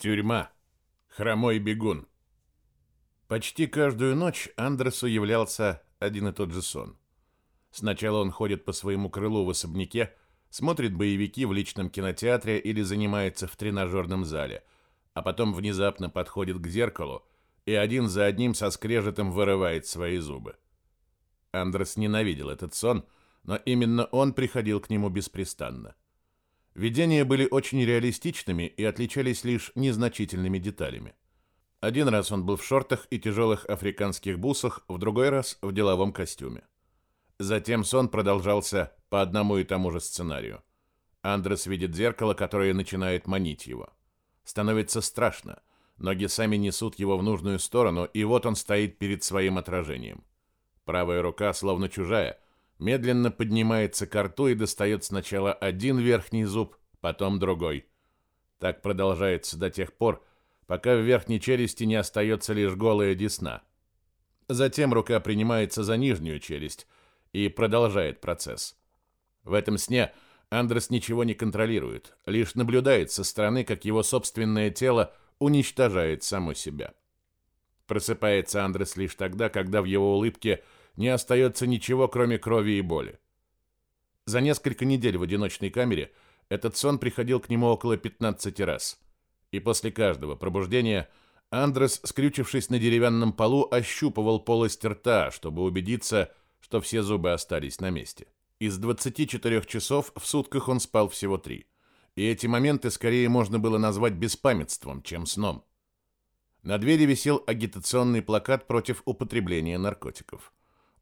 Тюрьма. Хромой бегун. Почти каждую ночь Андресу являлся один и тот же сон. Сначала он ходит по своему крылу в особняке, смотрит боевики в личном кинотеатре или занимается в тренажерном зале, а потом внезапно подходит к зеркалу и один за одним со скрежетом вырывает свои зубы. Андрес ненавидел этот сон, но именно он приходил к нему беспрестанно. Видения были очень реалистичными и отличались лишь незначительными деталями. Один раз он был в шортах и тяжелых африканских бусах, в другой раз в деловом костюме. Затем сон продолжался по одному и тому же сценарию. Андрес видит зеркало, которое начинает манить его. Становится страшно. Ноги сами несут его в нужную сторону, и вот он стоит перед своим отражением. Правая рука, словно чужая, медленно поднимается к рту и достает сначала один верхний зуб, потом другой. Так продолжается до тех пор, пока в верхней челюсти не остается лишь голая десна. Затем рука принимается за нижнюю челюсть и продолжает процесс. В этом сне Андрес ничего не контролирует, лишь наблюдает со стороны, как его собственное тело уничтожает само себя. Просыпается Андрес лишь тогда, когда в его улыбке – не остается ничего, кроме крови и боли. За несколько недель в одиночной камере этот сон приходил к нему около 15 раз. И после каждого пробуждения Андрес, скрючившись на деревянном полу, ощупывал полость рта, чтобы убедиться, что все зубы остались на месте. Из 24 часов в сутках он спал всего три. И эти моменты скорее можно было назвать беспамятством, чем сном. На двери висел агитационный плакат против употребления наркотиков.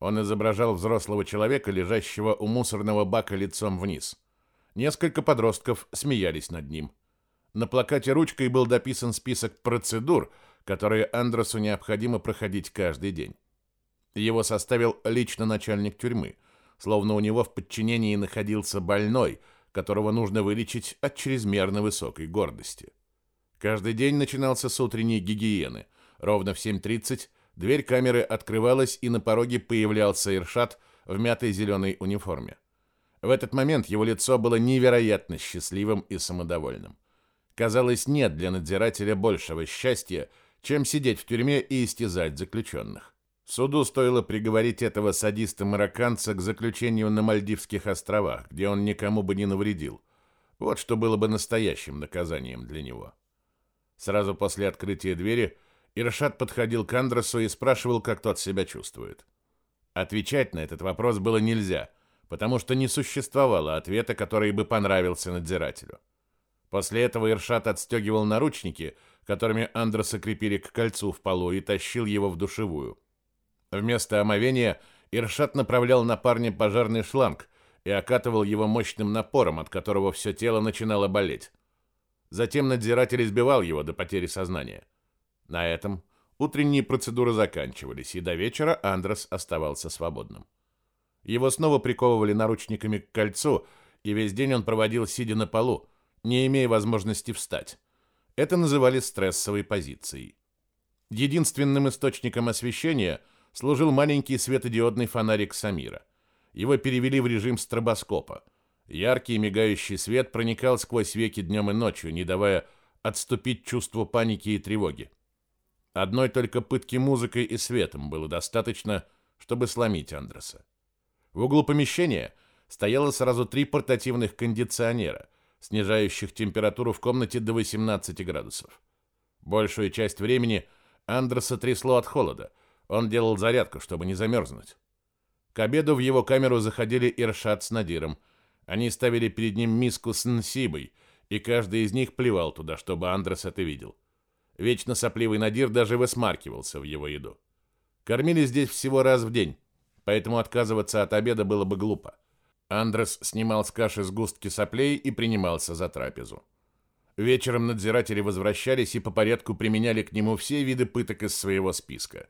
Он изображал взрослого человека, лежащего у мусорного бака лицом вниз. Несколько подростков смеялись над ним. На плакате ручкой был дописан список процедур, которые Андресу необходимо проходить каждый день. Его составил лично начальник тюрьмы, словно у него в подчинении находился больной, которого нужно вылечить от чрезмерно высокой гордости. Каждый день начинался с утренней гигиены. Ровно в 7.30 Дверь камеры открывалась, и на пороге появлялся Иршат в мятой зеленой униформе. В этот момент его лицо было невероятно счастливым и самодовольным. Казалось, нет для надзирателя большего счастья, чем сидеть в тюрьме и истязать заключенных. Суду стоило приговорить этого садиста-марокканца к заключению на Мальдивских островах, где он никому бы не навредил. Вот что было бы настоящим наказанием для него. Сразу после открытия двери Иршат подходил к Андресу и спрашивал, как тот себя чувствует. Отвечать на этот вопрос было нельзя, потому что не существовало ответа, который бы понравился надзирателю. После этого Иршат отстегивал наручники, которыми Андреса крепили к кольцу в полу, и тащил его в душевую. Вместо омовения Иршат направлял на парня пожарный шланг и окатывал его мощным напором, от которого все тело начинало болеть. Затем надзиратель избивал его до потери сознания. На этом утренние процедуры заканчивались, и до вечера Андрес оставался свободным. Его снова приковывали наручниками к кольцу, и весь день он проводил сидя на полу, не имея возможности встать. Это называли стрессовой позицией. Единственным источником освещения служил маленький светодиодный фонарик Самира. Его перевели в режим стробоскопа. Яркий мигающий свет проникал сквозь веки днем и ночью, не давая отступить чувству паники и тревоги. Одной только пытки музыкой и светом было достаточно, чтобы сломить Андреса. В углу помещения стояло сразу три портативных кондиционера, снижающих температуру в комнате до 18 градусов. Большую часть времени Андреса трясло от холода. Он делал зарядку, чтобы не замерзнуть. К обеду в его камеру заходили Иршат с Надиром. Они ставили перед ним миску с нсибой, и каждый из них плевал туда, чтобы Андрес это видел. Вечно сопливый Надир даже высмаркивался в его еду. Кормили здесь всего раз в день, поэтому отказываться от обеда было бы глупо. Андрес снимал с каши сгустки соплей и принимался за трапезу. Вечером надзиратели возвращались и по порядку применяли к нему все виды пыток из своего списка.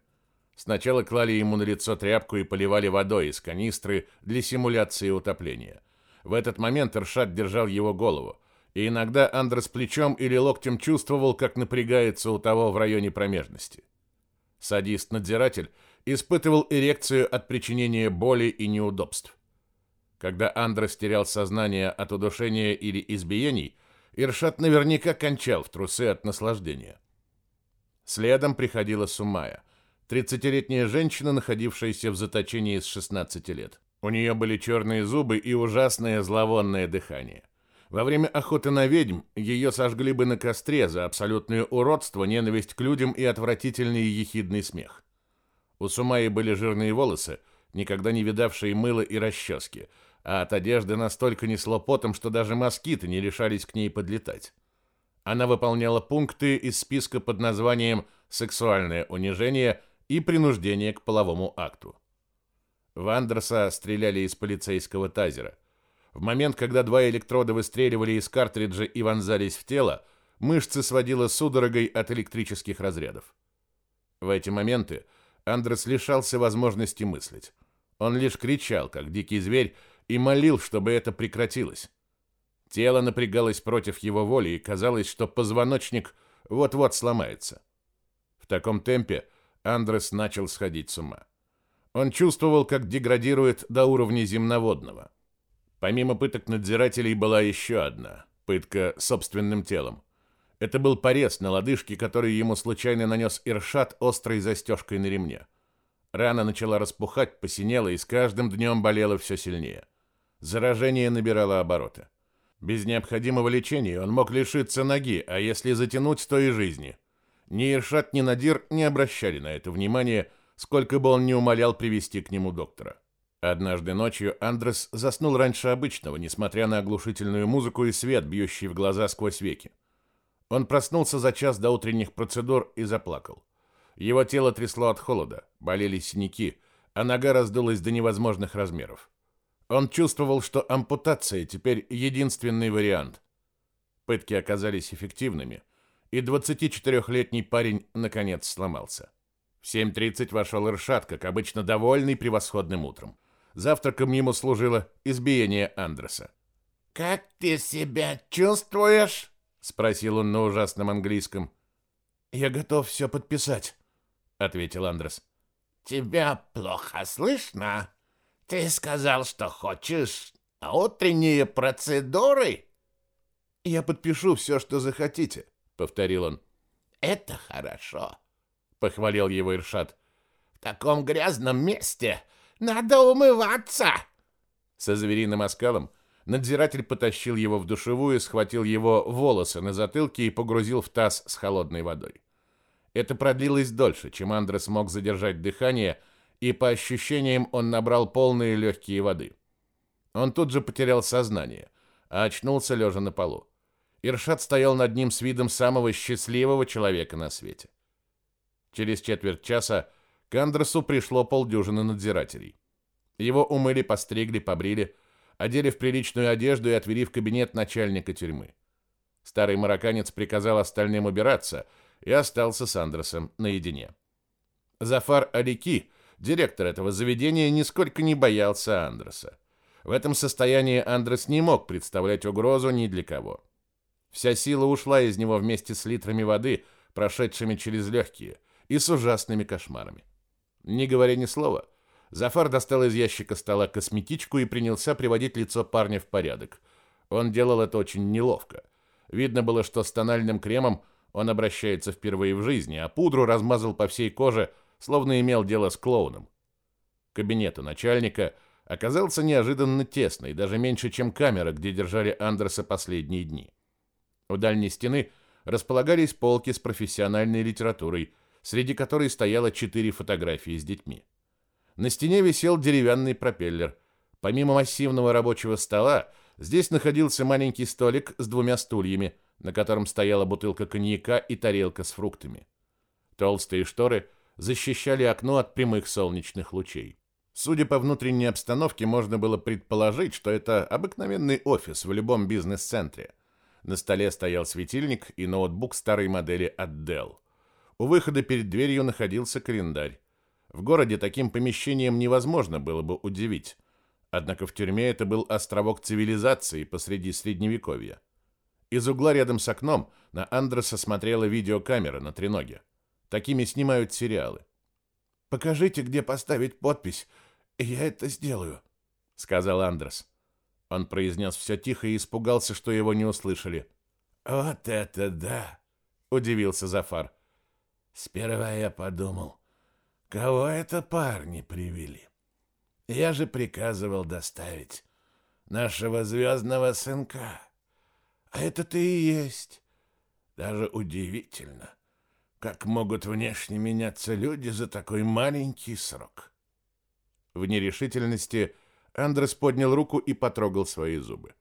Сначала клали ему на лицо тряпку и поливали водой из канистры для симуляции утопления. В этот момент Иршат держал его голову, и иногда Андрес плечом или локтем чувствовал, как напрягается у того в районе промежности. Садист-надзиратель испытывал эрекцию от причинения боли и неудобств. Когда Андрес терял сознание от удушения или избиений, Иршат наверняка кончал в трусы от наслаждения. Следом приходила Сумая, 30-летняя женщина, находившаяся в заточении с 16 лет. У нее были черные зубы и ужасное зловонное дыхание. Во время охоты на ведьм ее сожгли бы на костре за абсолютное уродство, ненависть к людям и отвратительный ехидный смех. У Сумаи были жирные волосы, никогда не видавшие мыла и расчески, а от одежды настолько несло потом, что даже москиты не решались к ней подлетать. Она выполняла пункты из списка под названием «Сексуальное унижение» и «Принуждение к половому акту». В Андерса стреляли из полицейского тазера. В момент, когда два электрода выстреливали из картриджа и вонзались в тело, мышцы сводило судорогой от электрических разрядов. В эти моменты Андрес лишался возможности мыслить. Он лишь кричал, как дикий зверь, и молил, чтобы это прекратилось. Тело напрягалось против его воли, и казалось, что позвоночник вот-вот сломается. В таком темпе Андрес начал сходить с ума. Он чувствовал, как деградирует до уровня земноводного. Помимо пыток надзирателей была еще одна – пытка собственным телом. Это был порез на лодыжке, который ему случайно нанес Иршат острой застежкой на ремне. Рана начала распухать, посинела и с каждым днем болела все сильнее. Заражение набирало обороты. Без необходимого лечения он мог лишиться ноги, а если затянуть, то и жизни. Ни Иршат, ни Надир не обращали на это внимания, сколько бы он ни умолял привести к нему доктора. Однажды ночью Андрес заснул раньше обычного, несмотря на оглушительную музыку и свет, бьющий в глаза сквозь веки. Он проснулся за час до утренних процедур и заплакал. Его тело трясло от холода, болели синяки, а нога раздулась до невозможных размеров. Он чувствовал, что ампутация теперь единственный вариант. Пытки оказались эффективными, и 24-летний парень наконец сломался. В 7.30 вошел Иршат, как обычно довольный превосходным утром. Завтраком ему служило избиение Андреса. «Как ты себя чувствуешь?» — спросил он на ужасном английском. «Я готов все подписать», — ответил Андрес. «Тебя плохо слышно? Ты сказал, что хочешь утренние процедуры?» «Я подпишу все, что захотите», — повторил он. «Это хорошо», — похвалил его Иршат. «В таком грязном месте надо умываться!» Со звериным оскалом надзиратель потащил его в душевую, схватил его волосы на затылке и погрузил в таз с холодной водой. Это продлилось дольше, чем Андрес мог задержать дыхание, и по ощущениям он набрал полные легкие воды. Он тут же потерял сознание, а очнулся лежа на полу. Иршат стоял над ним с видом самого счастливого человека на свете. Через четверть часа к Андресу пришло полдюжины надзирателей. Его умыли, постригли, побрили, одели в приличную одежду и отвели в кабинет начальника тюрьмы. Старый марокканец приказал остальным убираться и остался с Андресом наедине. Зафар Алики, директор этого заведения, нисколько не боялся Андреса. В этом состоянии Андрес не мог представлять угрозу ни для кого. Вся сила ушла из него вместе с литрами воды, прошедшими через легкие, и с ужасными кошмарами. Не говоря ни слова, Зафар достал из ящика стола косметичку и принялся приводить лицо парня в порядок. Он делал это очень неловко. Видно было, что с тональным кремом он обращается впервые в жизни, а пудру размазал по всей коже, словно имел дело с клоуном. Кабинет у начальника оказался неожиданно тесный, даже меньше, чем камера, где держали Андерса последние дни. У дальней стены располагались полки с профессиональной литературой, среди которой стояло четыре фотографии с детьми. На стене висел деревянный пропеллер. Помимо массивного рабочего стола, здесь находился маленький столик с двумя стульями, на котором стояла бутылка коньяка и тарелка с фруктами. Толстые шторы защищали окно от прямых солнечных лучей. Судя по внутренней обстановке, можно было предположить, что это обыкновенный офис в любом бизнес-центре. На столе стоял светильник и ноутбук старой модели от Dell. У выхода перед дверью находился календарь. В городе таким помещением невозможно было бы удивить. Однако в тюрьме это был островок цивилизации посреди средневековья. Из угла рядом с окном на Андреса смотрела видеокамера на треноге. Такими снимают сериалы. «Покажите, где поставить подпись, и я это сделаю», — сказал Андрес. Он произнес все тихо и испугался, что его не услышали. Вот это да, удивился Зафар. Сперва я подумал, кого это парни привели. Я же приказывал доставить нашего звездного сынка. А это ты и есть. Даже удивительно, как могут внешне меняться люди за такой маленький срок. В нерешительности Андрес поднял руку и потрогал свои зубы.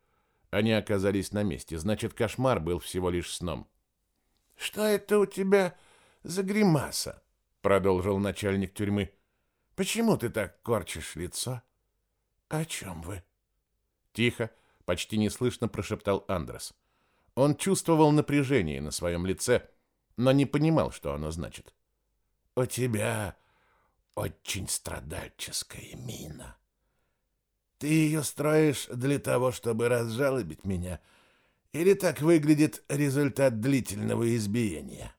Они оказались на месте, значит, кошмар был всего лишь сном. «Что это у тебя за гримаса?» — продолжил начальник тюрьмы. «Почему ты так корчишь лицо?» «О чем вы?» Тихо, почти неслышно прошептал Андрес. Он чувствовал напряжение на своем лице, но не понимал, что оно значит. «У тебя очень страдальческая мина. Ты ее строишь для того, чтобы разжалобить меня, или так выглядит результат длительного избиения?»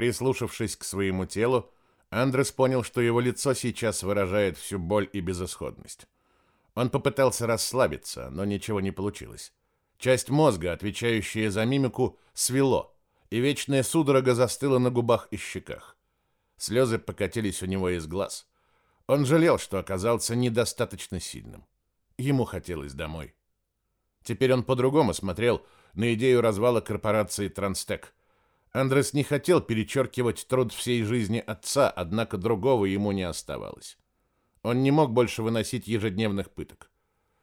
Прислушавшись к своему телу, Андрес понял, что его лицо сейчас выражает всю боль и безысходность. Он попытался расслабиться, но ничего не получилось. Часть мозга, отвечающая за мимику, свело, и вечная судорога застыла на губах и щеках. Слезы покатились у него из глаз. Он жалел, что оказался недостаточно сильным. Ему хотелось домой. Теперь он по-другому смотрел на идею развала корпорации Транстек. Андрес не хотел перечеркивать труд всей жизни отца, однако другого ему не оставалось. Он не мог больше выносить ежедневных пыток.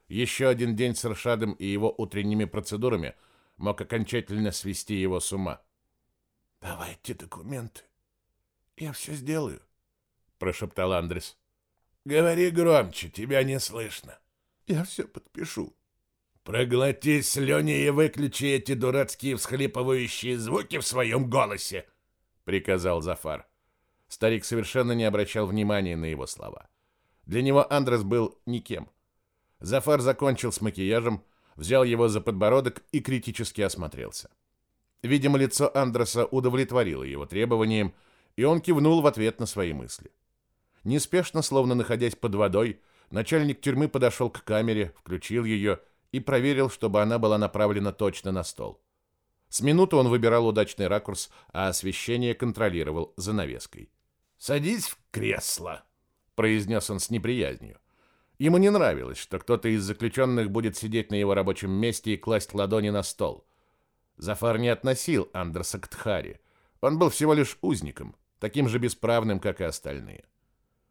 Еще один день с Ршадом и его утренними процедурами мог окончательно свести его с ума. «Давайте документы. Я все сделаю», — прошептал Андрес. «Говори громче, тебя не слышно». «Я все подпишу». «Проглоти слюни и выключи эти дурацкие всхлипывающие звуки в своем голосе», — приказал Зафар. Старик совершенно не обращал внимания на его слова. Для него Андрес был никем. Зафар закончил с макияжем, взял его за подбородок и критически осмотрелся. Видимо, лицо Андреса удовлетворило его требованиям, и он кивнул в ответ на свои мысли. Неспешно, словно находясь под водой, начальник тюрьмы подошел к камере, включил ее и проверил, чтобы она была направлена точно на стол. С минуты он выбирал удачный ракурс, а освещение контролировал занавеской. «Садись в кресло», — произнес он с неприязнью. Ему не нравилось, что кто-то из заключенных будет сидеть на его рабочем месте и класть ладони на стол. Зафар не относил Андерса к Тхари. Он был всего лишь узником, таким же бесправным, как и остальные.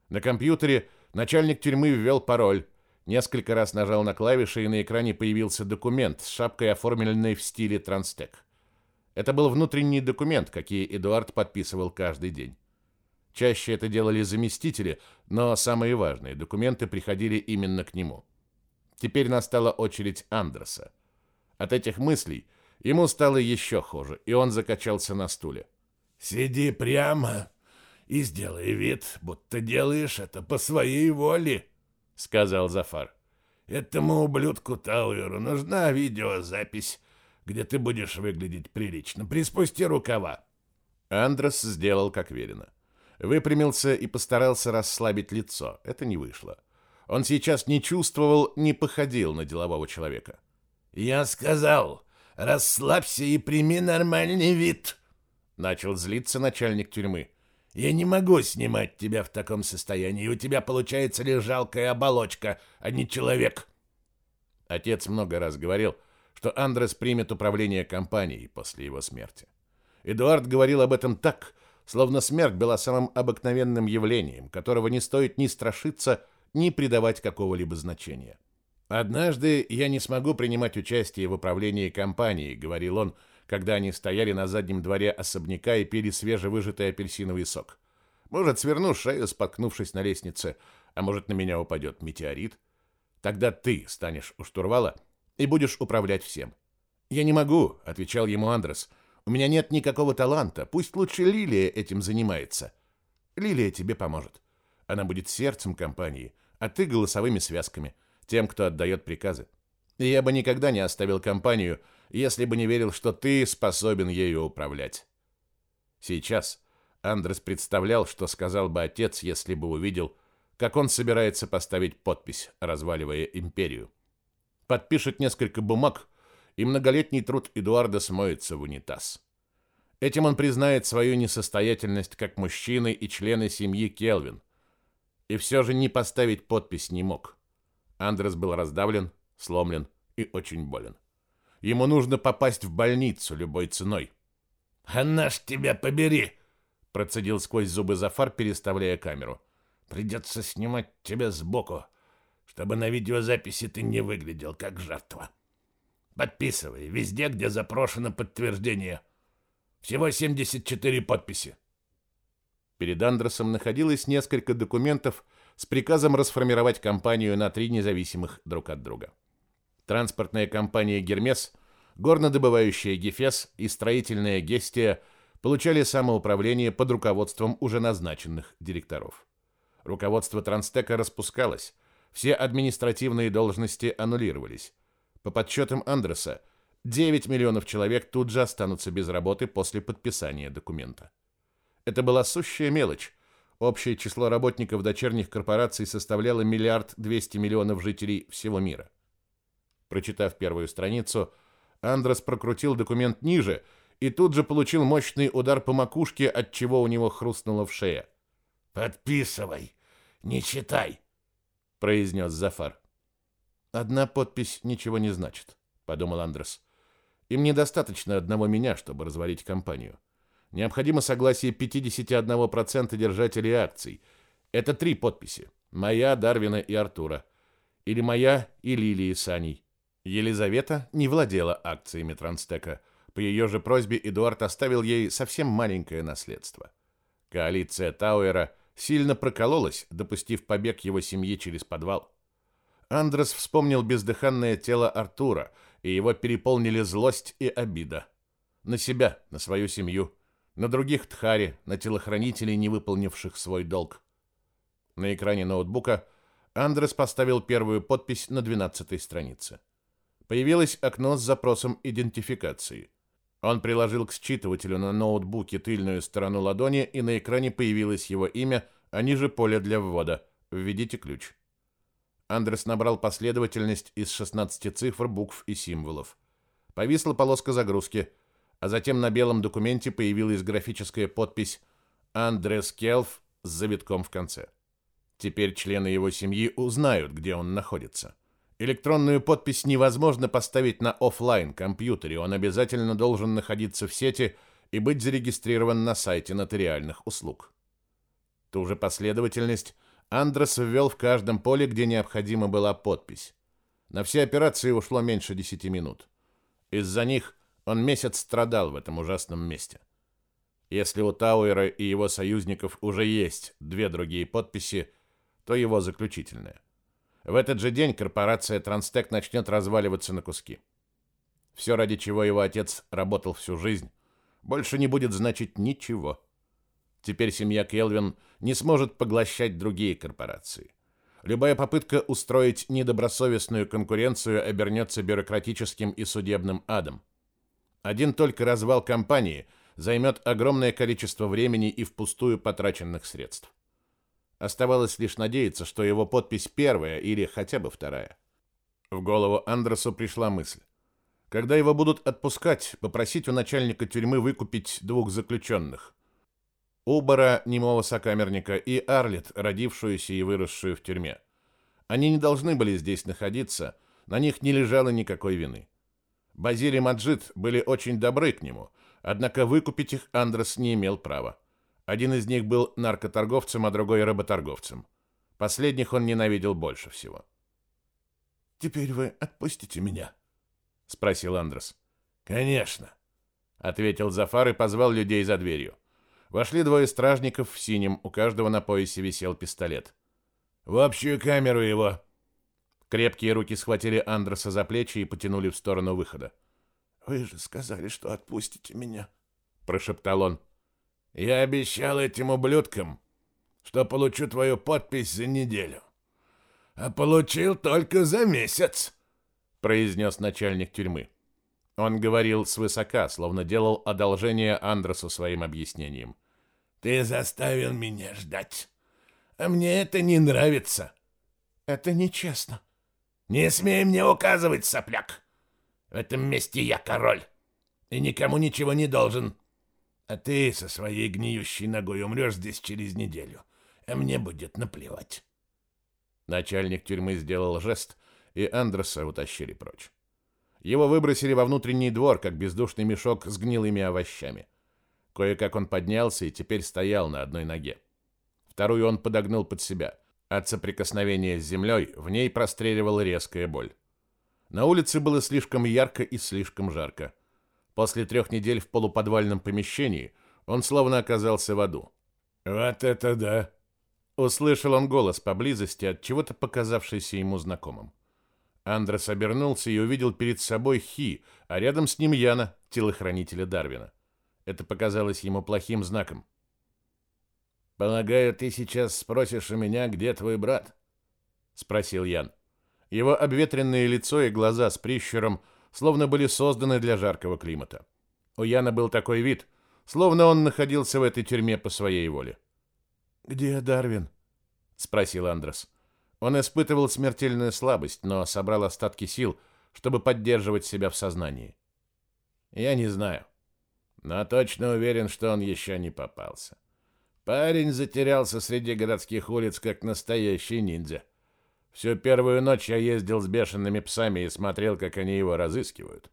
На компьютере начальник тюрьмы ввел пароль, несколько раз нажал на клавиши, и на экране появился документ с шапкой, оформленной в стиле Транстек. Это был внутренний документ, какие Эдуард подписывал каждый день. Чаще это делали заместители, но самые важные документы приходили именно к нему. Теперь настала очередь Андерса. От этих мыслей ему стало еще хуже, и он закачался на стуле. «Сиди прямо и сделай вид, будто делаешь это по своей воле», — сказал Зафар. «Этому ублюдку Тауэру нужна видеозапись, где ты будешь выглядеть прилично. Приспусти рукава». Андрес сделал как велено выпрямился и постарался расслабить лицо. Это не вышло. Он сейчас не чувствовал, не походил на делового человека. «Я сказал, расслабься и прими нормальный вид», — начал злиться начальник тюрьмы. «Я не могу снимать тебя в таком состоянии, у тебя получается лишь жалкая оболочка, а не человек». Отец много раз говорил, что Андрес примет управление компанией после его смерти. Эдуард говорил об этом так, словно смерть была самым обыкновенным явлением, которого не стоит ни страшиться, ни придавать какого-либо значения. «Однажды я не смогу принимать участие в управлении компанией», — говорил он, когда они стояли на заднем дворе особняка и пили свежевыжатый апельсиновый сок. «Может, сверну шею, споткнувшись на лестнице, а может, на меня упадет метеорит. Тогда ты станешь у штурвала и будешь управлять всем». «Я не могу», — отвечал ему Андрес, — у меня нет никакого таланта. Пусть лучше Лилия этим занимается. Лилия тебе поможет. Она будет сердцем компании, а ты голосовыми связками, тем, кто отдает приказы. И я бы никогда не оставил компанию, если бы не верил, что ты способен ею управлять. Сейчас Андрес представлял, что сказал бы отец, если бы увидел, как он собирается поставить подпись, разваливая империю. Подпишет несколько бумаг и многолетний труд Эдуарда смоется в унитаз. Этим он признает свою несостоятельность как мужчины и члены семьи Келвин. И все же не поставить подпись не мог. Андрес был раздавлен, сломлен и очень болен. Ему нужно попасть в больницу любой ценой. «Она ж тебя побери!» Процедил сквозь зубы Зафар, переставляя камеру. «Придется снимать тебя сбоку, чтобы на видеозаписи ты не выглядел как жертва. Подписывай везде, где запрошено подтверждение. Всего 74 подписи». Перед Андресом находилось несколько документов с приказом расформировать компанию на три независимых друг от друга. Транспортная компания «Гермес», горнодобывающая «Гефес» и строительная «Гестия» получали самоуправление под руководством уже назначенных директоров. Руководство Транстека распускалось, все административные должности аннулировались. По подсчетам Андреса, 9 миллионов человек тут же останутся без работы после подписания документа. Это была сущая мелочь. Общее число работников дочерних корпораций составляло миллиард двести миллионов жителей всего мира. Прочитав первую страницу, Андрес прокрутил документ ниже и тут же получил мощный удар по макушке, от чего у него хрустнуло в шее. «Подписывай, не читай», — произнес Зафар. «Одна подпись ничего не значит», — подумал Андрес. «Им недостаточно одного меня, чтобы развалить компанию. Необходимо согласие 51% держателей акций. Это три подписи. Моя, Дарвина и Артура. Или моя и Лилии с Аней. Елизавета не владела акциями Транстека. По ее же просьбе Эдуард оставил ей совсем маленькое наследство. Коалиция Тауэра сильно прокололась, допустив побег его семьи через подвал. Андрес вспомнил бездыханное тело Артура, и его переполнили злость и обида. На себя, на свою семью, на других Тхари, на телохранителей, не выполнивших свой долг. На экране ноутбука Андрес поставил первую подпись на 12 странице появилось окно с запросом идентификации. Он приложил к считывателю на ноутбуке тыльную сторону ладони, и на экране появилось его имя, а ниже поле для ввода. Введите ключ. Андрес набрал последовательность из 16 цифр, букв и символов. Повисла полоска загрузки, а затем на белом документе появилась графическая подпись «Андрес Келф» с завитком в конце. Теперь члены его семьи узнают, где он находится. Электронную подпись невозможно поставить на офлайн компьютере, он обязательно должен находиться в сети и быть зарегистрирован на сайте нотариальных услуг. Ту же последовательность Андрес ввел в каждом поле, где необходима была подпись. На все операции ушло меньше 10 минут. Из-за них он месяц страдал в этом ужасном месте. Если у Тауэра и его союзников уже есть две другие подписи, то его заключительная. В этот же день корпорация Транстек начнет разваливаться на куски. Все, ради чего его отец работал всю жизнь, больше не будет значить ничего. Теперь семья Келвин не сможет поглощать другие корпорации. Любая попытка устроить недобросовестную конкуренцию обернется бюрократическим и судебным адом. Один только развал компании займет огромное количество времени и впустую потраченных средств. Оставалось лишь надеяться, что его подпись первая или хотя бы вторая. В голову Андерсу пришла мысль. Когда его будут отпускать, попросить у начальника тюрьмы выкупить двух заключенных. Убора, немого сокамерника, и Арлет, родившуюся и выросшую в тюрьме. Они не должны были здесь находиться, на них не лежало никакой вины. Базиль и Маджид были очень добры к нему, однако выкупить их Андрес не имел права. Один из них был наркоторговцем, а другой работорговцем. Последних он ненавидел больше всего. «Теперь вы отпустите меня?» — спросил Андрес. «Конечно», — ответил Зафар и позвал людей за дверью. Вошли двое стражников в синем, у каждого на поясе висел пистолет. «В общую камеру его!» Крепкие руки схватили Андреса за плечи и потянули в сторону выхода. «Вы же сказали, что отпустите меня», — прошептал он. Я обещал этим ублюдкам, что получу твою подпись за неделю. А получил только за месяц, произнес начальник тюрьмы. Он говорил свысока, словно делал одолжение Андресу своим объяснением. Ты заставил меня ждать. А мне это не нравится. Это нечестно. Не смей мне указывать, сопляк. В этом месте я король и никому ничего не должен. А ты со своей гниющей ногой умрешь здесь через неделю, а мне будет наплевать. Начальник тюрьмы сделал жест, и Андреса утащили прочь. Его выбросили во внутренний двор, как бездушный мешок с гнилыми овощами. Кое-как он поднялся и теперь стоял на одной ноге. Вторую он подогнул под себя. От соприкосновения с землей в ней простреливала резкая боль. На улице было слишком ярко и слишком жарко. После трех недель в полуподвальном помещении он словно оказался в аду. «Вот это да!» Услышал он голос поблизости, от чего-то показавшийся ему знакомым. Андрес обернулся и увидел перед собой Хи, а рядом с ним Яна, телохранителя Дарвина. Это показалось ему плохим знаком. «Полагаю, ты сейчас спросишь у меня, где твой брат?» — спросил Ян. Его обветренное лицо и глаза с прищуром словно были созданы для жаркого климата. У Яна был такой вид, словно он находился в этой тюрьме по своей воле. «Где Дарвин?» — спросил Андрес. Он испытывал смертельную слабость, но собрал остатки сил, чтобы поддерживать себя в сознании. «Я не знаю, но точно уверен, что он еще не попался. Парень затерялся среди городских улиц, как настоящий ниндзя. Всю первую ночь я ездил с бешеными псами и смотрел, как они его разыскивают.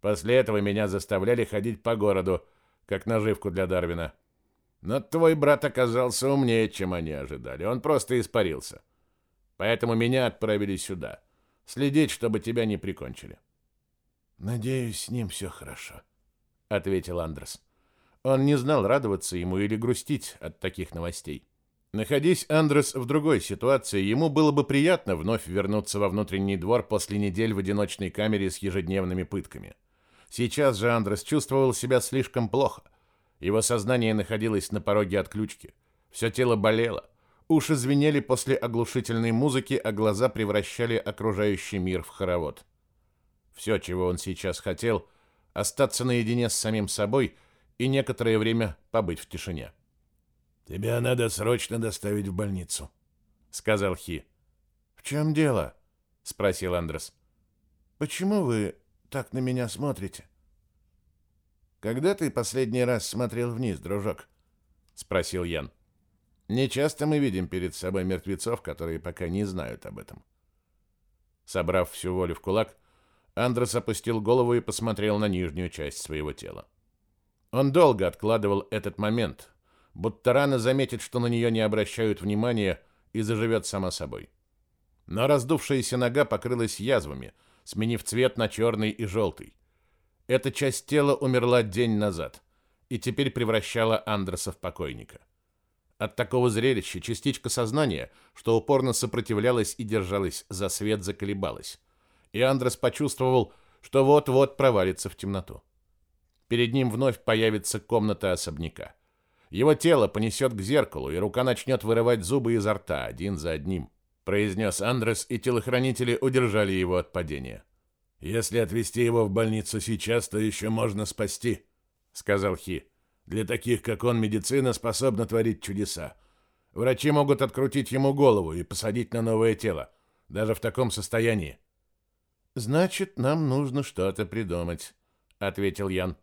После этого меня заставляли ходить по городу, как наживку для Дарвина. Но твой брат оказался умнее, чем они ожидали. Он просто испарился. Поэтому меня отправили сюда. Следить, чтобы тебя не прикончили. «Надеюсь, с ним все хорошо», — ответил Андрес. Он не знал, радоваться ему или грустить от таких новостей. Находясь Андрес в другой ситуации, ему было бы приятно вновь вернуться во внутренний двор после недель в одиночной камере с ежедневными пытками. Сейчас же Андрес чувствовал себя слишком плохо. Его сознание находилось на пороге отключки. Все тело болело. Уши звенели после оглушительной музыки, а глаза превращали окружающий мир в хоровод. Все, чего он сейчас хотел, остаться наедине с самим собой – и некоторое время побыть в тишине. «Тебя надо срочно доставить в больницу», — сказал Хи. «В чем дело?» — спросил Андрес. «Почему вы так на меня смотрите?» «Когда ты последний раз смотрел вниз, дружок?» — спросил Ян. «Не часто мы видим перед собой мертвецов, которые пока не знают об этом». Собрав всю волю в кулак, Андрес опустил голову и посмотрел на нижнюю часть своего тела. Он долго откладывал этот момент, будто рано заметит, что на нее не обращают внимания, и заживет сама собой. Но раздувшаяся нога покрылась язвами, сменив цвет на черный и желтый. Эта часть тела умерла день назад и теперь превращала Андреса в покойника. От такого зрелища частичка сознания, что упорно сопротивлялась и держалась за свет, заколебалась. И Андрес почувствовал, что вот-вот провалится в темноту. Перед ним вновь появится комната особняка. Его тело понесет к зеркалу, и рука начнет вырывать зубы изо рта, один за одним, произнес Андрес, и телохранители удержали его от падения. «Если отвезти его в больницу сейчас, то еще можно спасти», — сказал Хи. «Для таких, как он, медицина способна творить чудеса. Врачи могут открутить ему голову и посадить на новое тело, даже в таком состоянии». «Значит, нам нужно что-то придумать», — ответил Ян.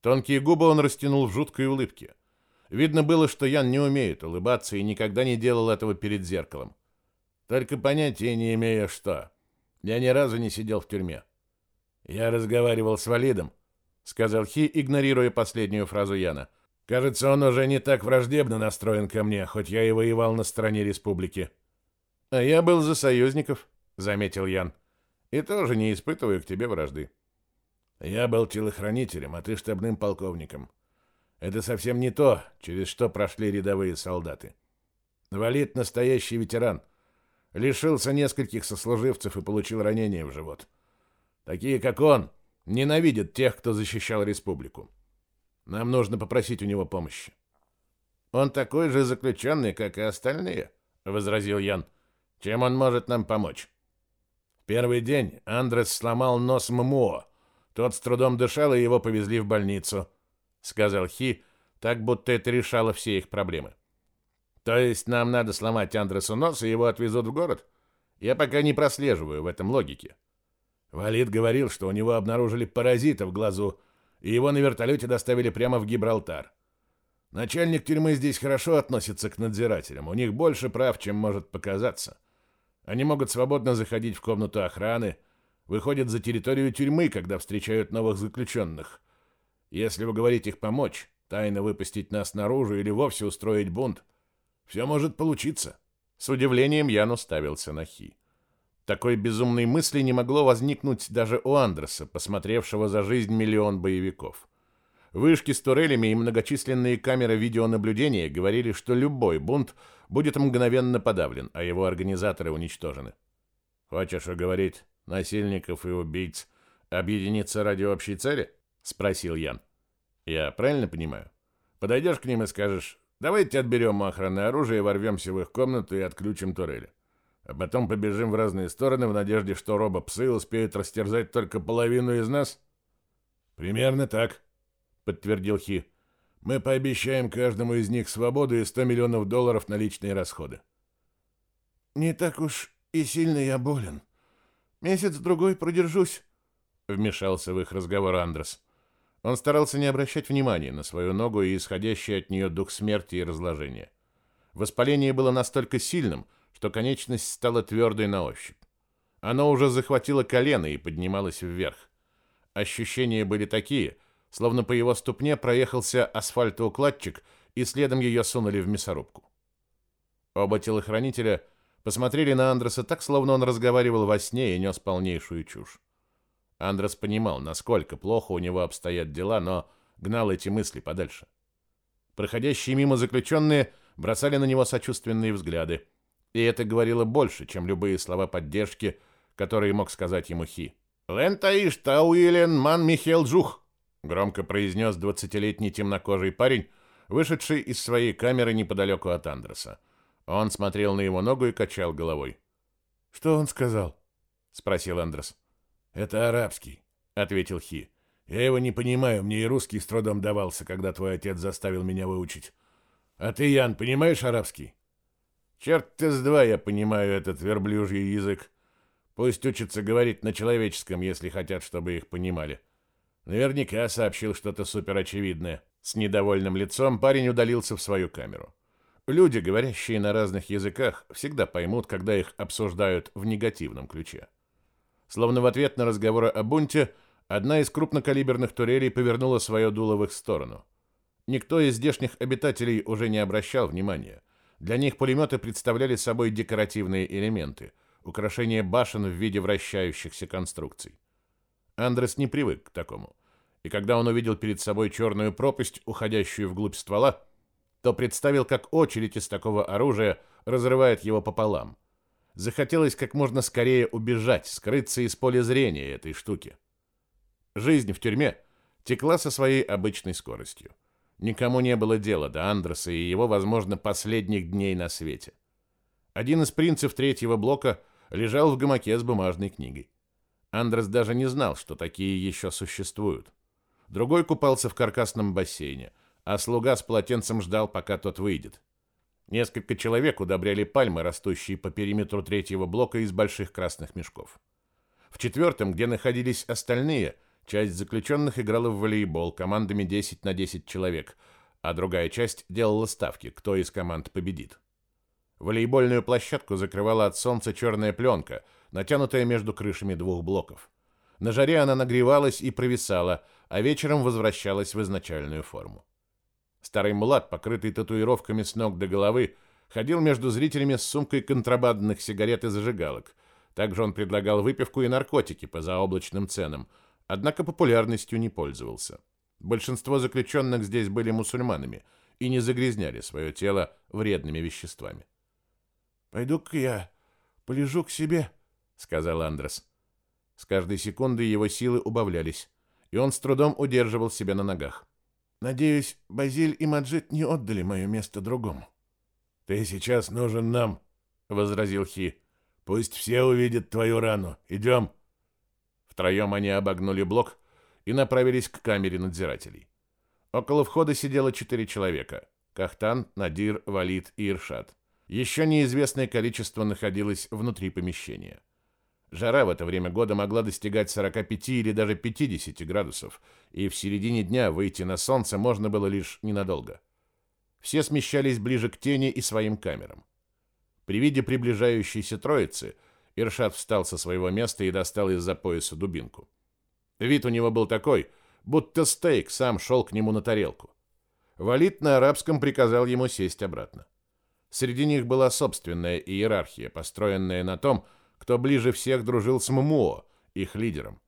Тонкие губы он растянул в жуткой улыбке. Видно было, что Ян не умеет улыбаться и никогда не делал этого перед зеркалом. Только понятия не имею, что. Я ни разу не сидел в тюрьме. Я разговаривал с Валидом, сказал Хи, игнорируя последнюю фразу Яна. Кажется, он уже не так враждебно настроен ко мне, хоть я и воевал на стороне республики. А я был за союзников, заметил Ян. И тоже не испытываю к тебе вражды. Я был телохранителем, а ты штабным полковником. Это совсем не то, через что прошли рядовые солдаты. Валит настоящий ветеран. Лишился нескольких сослуживцев и получил ранение в живот. Такие, как он, ненавидят тех, кто защищал республику. Нам нужно попросить у него помощи. Он такой же заключенный, как и остальные, возразил Ян. Чем он может нам помочь? В первый день Андрес сломал нос Ммо, тот с трудом дышал, и его повезли в больницу, сказал Хи, так будто это решало все их проблемы. То есть нам надо сломать Андресу нос, и его отвезут в город? Я пока не прослеживаю в этом логике. Валид говорил, что у него обнаружили паразита в глазу, и его на вертолете доставили прямо в Гибралтар. Начальник тюрьмы здесь хорошо относится к надзирателям. У них больше прав, чем может показаться. Они могут свободно заходить в комнату охраны, выходят за территорию тюрьмы, когда встречают новых заключенных. Если уговорить их помочь, тайно выпустить нас наружу или вовсе устроить бунт, все может получиться. С удивлением Ян уставился на Хи. Такой безумной мысли не могло возникнуть даже у Андреса, посмотревшего за жизнь миллион боевиков. Вышки с турелями и многочисленные камеры видеонаблюдения говорили, что любой бунт будет мгновенно подавлен, а его организаторы уничтожены. «Хочешь уговорить насильников и убийц объединиться ради общей цели?» — спросил Ян. «Я правильно понимаю? Подойдешь к ним и скажешь, давайте отберем охранное оружие и ворвемся в их комнату и отключим турели. А потом побежим в разные стороны в надежде, что робопсы успеют растерзать только половину из нас?» «Примерно так», подтвердил Хи. Мы пообещаем каждому из них свободу и 100 миллионов долларов на личные расходы. Не так уж и сильно я болен. Месяц-другой продержусь, вмешался в их разговор Андрес. Он старался не обращать внимания на свою ногу и исходящий от нее дух смерти и разложения. Воспаление было настолько сильным, что конечность стала твердой на ощупь. Оно уже захватило колено и поднималось вверх. Ощущения были такие, словно по его ступне проехался асфальтоукладчик, и следом ее сунули в мясорубку. Оба телохранителя посмотрели на Андреса так, словно он разговаривал во сне и нес полнейшую чушь. Андрес понимал, насколько плохо у него обстоят дела, но гнал эти мысли подальше. Проходящие мимо заключенные бросали на него сочувственные взгляды, и это говорило больше, чем любые слова поддержки, которые мог сказать ему Хи. «Лен таиш тауилен ман Михел Джух», громко произнес двадцатилетний темнокожий парень, вышедший из своей камеры неподалеку от Андреса. Он смотрел на его ногу и качал головой. «Что он сказал?» — спросил Андрес. «Это арабский», — ответил Хи. «Я его не понимаю, мне и русский с трудом давался, когда твой отец заставил меня выучить. А ты, Ян, понимаешь арабский?» «Черт-то с два я понимаю этот верблюжий язык. Пусть учатся говорить на человеческом, если хотят, чтобы их понимали. Наверняка сообщил что-то суперочевидное. С недовольным лицом парень удалился в свою камеру. Люди, говорящие на разных языках, всегда поймут, когда их обсуждают в негативном ключе. Словно в ответ на разговоры о бунте, одна из крупнокалиберных турелей повернула свое дуло в их сторону. Никто из здешних обитателей уже не обращал внимания. Для них пулеметы представляли собой декоративные элементы, украшение башен в виде вращающихся конструкций. Андрес не привык к такому. И когда он увидел перед собой черную пропасть, уходящую вглубь ствола, то представил, как очередь из такого оружия разрывает его пополам. Захотелось как можно скорее убежать, скрыться из поля зрения этой штуки. Жизнь в тюрьме текла со своей обычной скоростью. Никому не было дела до Андреса и его, возможно, последних дней на свете. Один из принцев третьего блока лежал в гамаке с бумажной книгой. Андрес даже не знал, что такие еще существуют. Другой купался в каркасном бассейне, а слуга с полотенцем ждал, пока тот выйдет. Несколько человек удобряли пальмы, растущие по периметру третьего блока из больших красных мешков. В четвертом, где находились остальные, часть заключенных играла в волейбол командами 10 на 10 человек, а другая часть делала ставки, кто из команд победит. Волейбольную площадку закрывала от солнца черная пленка – натянутая между крышами двух блоков. На жаре она нагревалась и провисала, а вечером возвращалась в изначальную форму. Старый мулат, покрытый татуировками с ног до головы, ходил между зрителями с сумкой контрабандных сигарет и зажигалок. Также он предлагал выпивку и наркотики по заоблачным ценам, однако популярностью не пользовался. Большинство заключенных здесь были мусульманами и не загрязняли свое тело вредными веществами. «Пойду-ка я полежу к себе», — сказал Андрес. С каждой секундой его силы убавлялись, и он с трудом удерживал себя на ногах. «Надеюсь, Базиль и Маджид не отдали мое место другому». «Ты сейчас нужен нам», — возразил Хи. «Пусть все увидят твою рану. Идем». Втроем они обогнули блок и направились к камере надзирателей. Около входа сидело четыре человека — Кахтан, Надир, Валид и Иршад. Еще неизвестное количество находилось внутри помещения. Жара в это время года могла достигать 45 или даже 50 градусов, и в середине дня выйти на солнце можно было лишь ненадолго. Все смещались ближе к тени и своим камерам. При виде приближающейся троицы Иршат встал со своего места и достал из-за пояса дубинку. Вид у него был такой, будто стейк сам шел к нему на тарелку. Валид на арабском приказал ему сесть обратно. Среди них была собственная иерархия, построенная на том, кто ближе всех дружил с Мумуо, их лидером.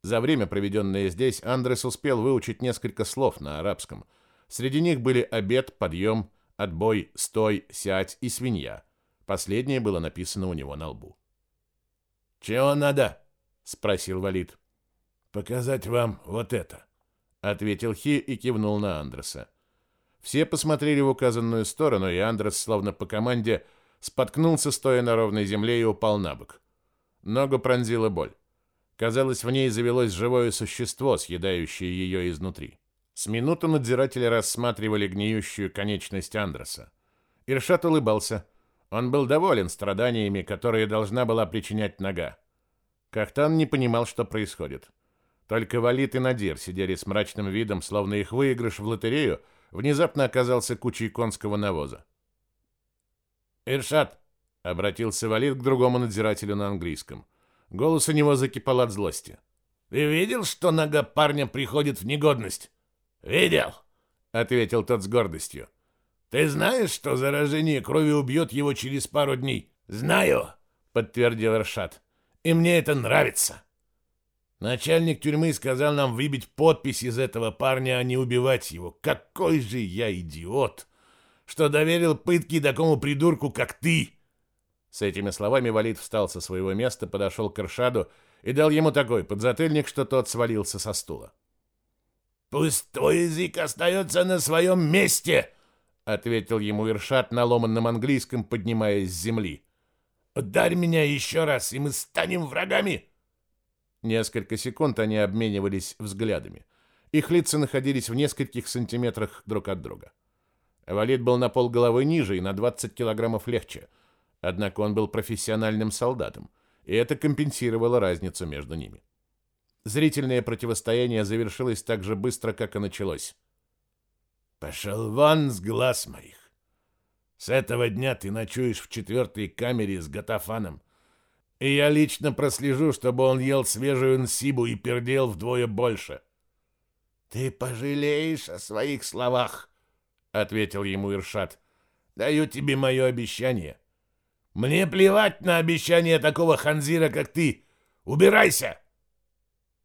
За время, проведенное здесь, Андрес успел выучить несколько слов на арабском. Среди них были обед, подъем, отбой, стой, сядь и свинья. Последнее было написано у него на лбу. «Чего надо?» — спросил Валид. «Показать вам вот это», — ответил Хи и кивнул на Андреса. Все посмотрели в указанную сторону, и Андрес, словно по команде, споткнулся, стоя на ровной земле, и упал на бок. Ногу пронзила боль. Казалось, в ней завелось живое существо, съедающее ее изнутри. С минуту надзиратели рассматривали гниющую конечность Андреса. Иршат улыбался. Он был доволен страданиями, которые должна была причинять нога. Кахтан не понимал, что происходит. Только Валит и Надир сидели с мрачным видом, словно их выигрыш в лотерею внезапно оказался кучей конского навоза. «Иршат!» — обратился Валит к другому надзирателю на английском. Голос у него закипал от злости. «Ты видел, что нога парня приходит в негодность?» «Видел!» — ответил тот с гордостью. «Ты знаешь, что заражение крови убьет его через пару дней?» «Знаю!» — подтвердил Иршат. «И мне это нравится!» Начальник тюрьмы сказал нам выбить подпись из этого парня, а не убивать его. Какой же я идиот, что доверил пытки такому придурку, как ты!» С этими словами Валид встал со своего места, подошел к Иршаду и дал ему такой подзатыльник, что тот свалился со стула. «Пусть твой язык остается на своем месте!» — ответил ему Иршад на ломанном английском, поднимаясь с земли. «Ударь меня еще раз, и мы станем врагами!» Несколько секунд они обменивались взглядами. Их лица находились в нескольких сантиметрах друг от друга. Валид был на пол головы ниже и на 20 килограммов легче. Однако он был профессиональным солдатом, и это компенсировало разницу между ними. Зрительное противостояние завершилось так же быстро, как и началось. «Пошел вон с глаз моих! С этого дня ты ночуешь в четвертой камере с Гатафаном, и я лично прослежу, чтобы он ел свежую нсибу и пердел вдвое больше. Ты пожалеешь о своих словах, ответил ему Иршат. Даю тебе мое обещание. Мне плевать на обещание такого ханзира, как ты. Убирайся.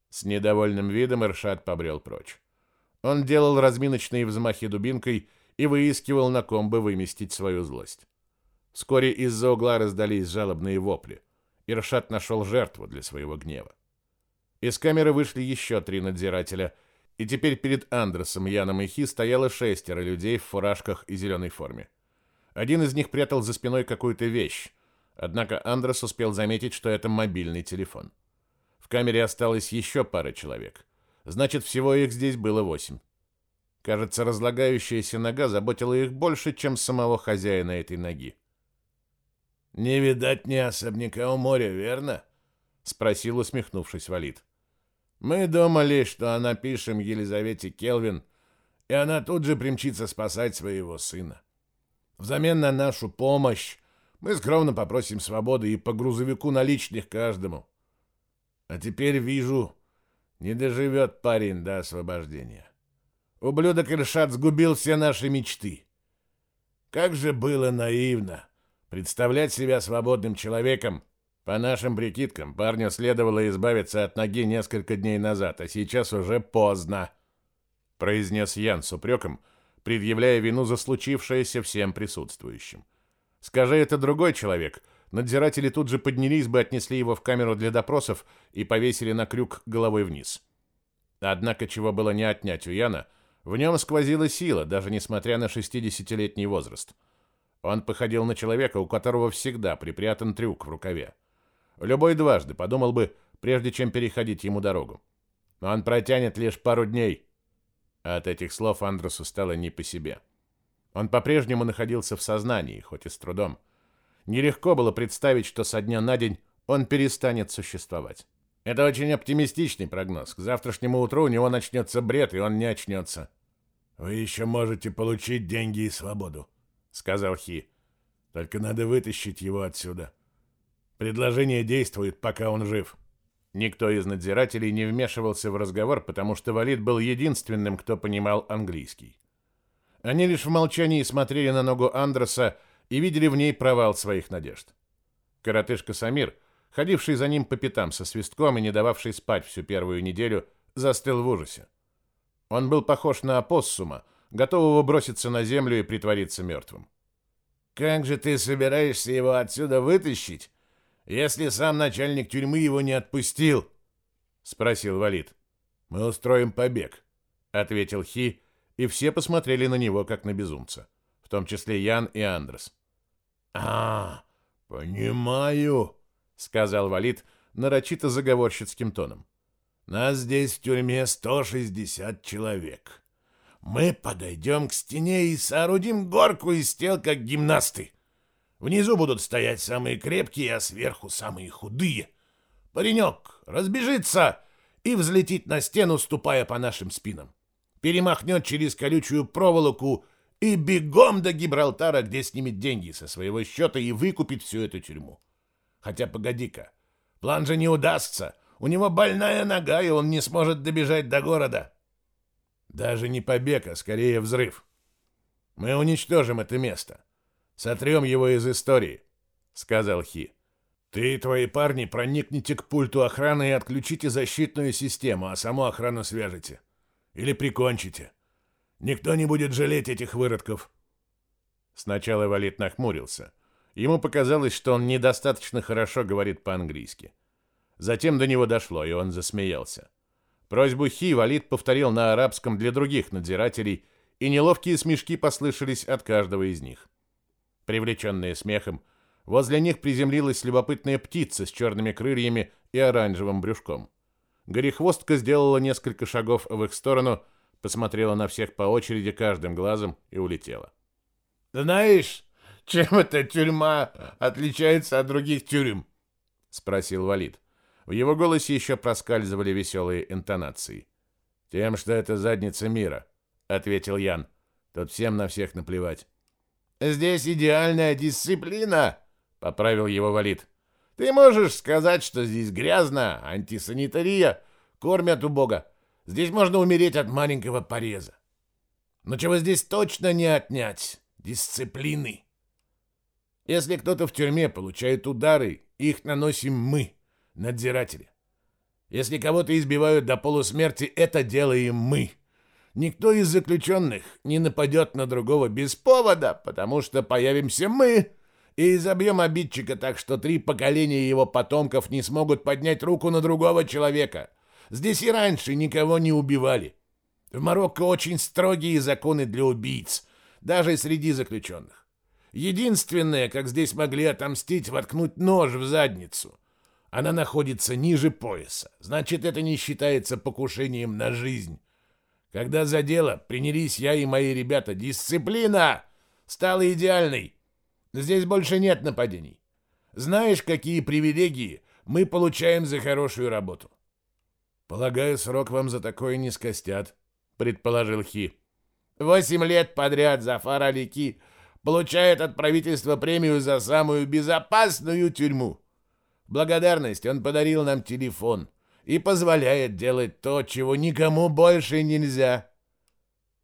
С недовольным видом Иршат побрел прочь. Он делал разминочные взмахи дубинкой и выискивал, на ком бы выместить свою злость. Вскоре из-за угла раздались жалобные вопли. Иршат нашел жертву для своего гнева. Из камеры вышли еще три надзирателя, и теперь перед Андресом, Яном и Хи стояло шестеро людей в фуражках и зеленой форме. Один из них прятал за спиной какую-то вещь, однако Андрес успел заметить, что это мобильный телефон. В камере осталось еще пара человек. Значит, всего их здесь было восемь. Кажется, разлагающаяся нога заботила их больше, чем самого хозяина этой ноги. «Не видать ни особняка у моря, верно?» — спросил, усмехнувшись Валид. «Мы думали, что она пишем Елизавете Келвин, и она тут же примчится спасать своего сына. Взамен на нашу помощь мы скромно попросим свободы и по грузовику наличных каждому. А теперь вижу, не доживет парень до освобождения. Ублюдок Иршат сгубил все наши мечты. Как же было наивно!» Представлять себя свободным человеком, по нашим прикидкам, парню следовало избавиться от ноги несколько дней назад, а сейчас уже поздно, произнес Ян с упреком, предъявляя вину за случившееся всем присутствующим. Скажи это другой человек, надзиратели тут же поднялись бы, отнесли его в камеру для допросов и повесили на крюк головой вниз. Однако, чего было не отнять у Яна, в нем сквозила сила, даже несмотря на 60-летний возраст – он походил на человека, у которого всегда припрятан трюк в рукаве. Любой дважды подумал бы, прежде чем переходить ему дорогу. Но он протянет лишь пару дней. от этих слов Андресу стало не по себе. Он по-прежнему находился в сознании, хоть и с трудом. Нелегко было представить, что со дня на день он перестанет существовать. Это очень оптимистичный прогноз. К завтрашнему утру у него начнется бред, и он не очнется. Вы еще можете получить деньги и свободу, сказал Хи. Только надо вытащить его отсюда. Предложение действует, пока он жив. Никто из надзирателей не вмешивался в разговор, потому что Валид был единственным, кто понимал английский. Они лишь в молчании смотрели на ногу Андреса и видели в ней провал своих надежд. Коротышка Самир, ходивший за ним по пятам со свистком и не дававший спать всю первую неделю, застыл в ужасе. Он был похож на опоссума, готового броситься на землю и притвориться мертвым. «Как же ты собираешься его отсюда вытащить, если сам начальник тюрьмы его не отпустил?» — спросил Валид. «Мы устроим побег», — ответил Хи, и все посмотрели на него, как на безумца, в том числе Ян и Андрес. «А, понимаю», — сказал Валид нарочито заговорщицким тоном. Нас здесь в тюрьме 160 человек. Мы подойдем к стене и соорудим горку из тел, как гимнасты. Внизу будут стоять самые крепкие, а сверху самые худые. Паренек разбежится и взлетит на стену, ступая по нашим спинам. Перемахнет через колючую проволоку и бегом до Гибралтара, где снимет деньги со своего счета и выкупит всю эту тюрьму. Хотя, погоди-ка, план же не удастся — у него больная нога, и он не сможет добежать до города. Даже не побег, а скорее взрыв. Мы уничтожим это место. Сотрем его из истории, — сказал Хи. Ты и твои парни проникните к пульту охраны и отключите защитную систему, а саму охрану свяжете. Или прикончите. Никто не будет жалеть этих выродков. Сначала Валит нахмурился. Ему показалось, что он недостаточно хорошо говорит по-английски. — Затем до него дошло, и он засмеялся. Просьбу Хи Валид повторил на арабском для других надзирателей, и неловкие смешки послышались от каждого из них. Привлеченные смехом, возле них приземлилась любопытная птица с черными крыльями и оранжевым брюшком. Горехвостка сделала несколько шагов в их сторону, посмотрела на всех по очереди каждым глазом и улетела. «Знаешь, чем эта тюрьма отличается от других тюрем?» — спросил Валид. В его голосе еще проскальзывали веселые интонации. «Тем, что это задница мира», — ответил Ян. «Тут всем на всех наплевать». «Здесь идеальная дисциплина», — поправил его Валид. «Ты можешь сказать, что здесь грязно, антисанитария, кормят убого. Здесь можно умереть от маленького пореза. Но чего здесь точно не отнять? Дисциплины. Если кто-то в тюрьме получает удары, их наносим мы надзиратели. Если кого-то избивают до полусмерти, это делаем мы. Никто из заключенных не нападет на другого без повода, потому что появимся мы и изобьем обидчика так, что три поколения его потомков не смогут поднять руку на другого человека. Здесь и раньше никого не убивали. В Марокко очень строгие законы для убийц, даже среди заключенных. Единственное, как здесь могли отомстить, воткнуть нож в задницу – она находится ниже пояса. Значит, это не считается покушением на жизнь. Когда за дело принялись я и мои ребята, дисциплина стала идеальной. Здесь больше нет нападений. Знаешь, какие привилегии мы получаем за хорошую работу? Полагаю, срок вам за такое не скостят, предположил Хи. Восемь лет подряд Зафар Алики получает от правительства премию за самую безопасную тюрьму благодарность он подарил нам телефон и позволяет делать то, чего никому больше нельзя.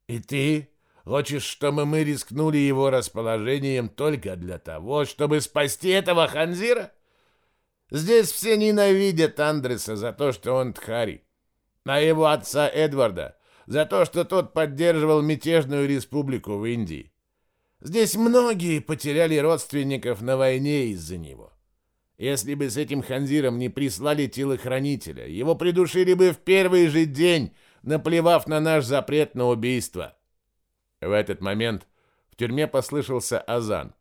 И ты хочешь, чтобы мы рискнули его расположением только для того, чтобы спасти этого ханзира? Здесь все ненавидят Андреса за то, что он Тхари, а его отца Эдварда за то, что тот поддерживал мятежную республику в Индии. Здесь многие потеряли родственников на войне из-за него. Если бы с этим Ханзиром не прислали телохранителя, его придушили бы в первый же день, наплевав на наш запрет на убийство. В этот момент в тюрьме послышался азан.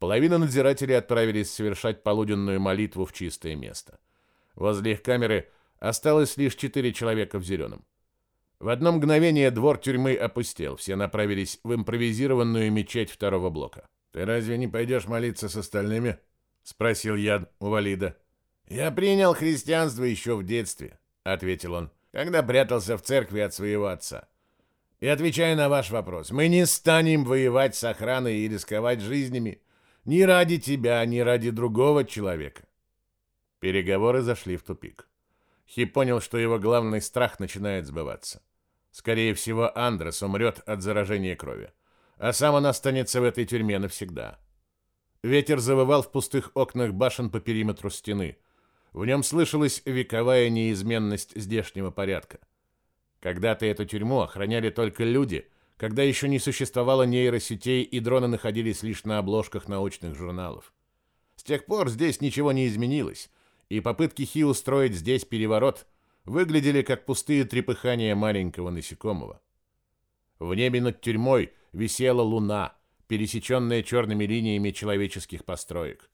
Половина надзирателей отправились совершать полуденную молитву в чистое место. Возле их камеры осталось лишь четыре человека в зеленом. В одно мгновение двор тюрьмы опустел, все направились в импровизированную мечеть второго блока. «Ты разве не пойдешь молиться с остальными?» — спросил я у Валида. «Я принял христианство еще в детстве», — ответил он, «когда прятался в церкви от своего отца. И отвечая на ваш вопрос, мы не станем воевать с охраной и рисковать жизнями ни ради тебя, ни ради другого человека». Переговоры зашли в тупик. Хи понял, что его главный страх начинает сбываться. Скорее всего, Андрес умрет от заражения крови, а сам он останется в этой тюрьме навсегда. Ветер завывал в пустых окнах башен по периметру стены. В нем слышалась вековая неизменность здешнего порядка. Когда-то эту тюрьму охраняли только люди, когда еще не существовало нейросетей и дроны находились лишь на обложках научных журналов. С тех пор здесь ничего не изменилось, и попытки Хи устроить здесь переворот выглядели как пустые трепыхания маленького насекомого. В небе над тюрьмой висела луна, пересеченная черными линиями человеческих построек.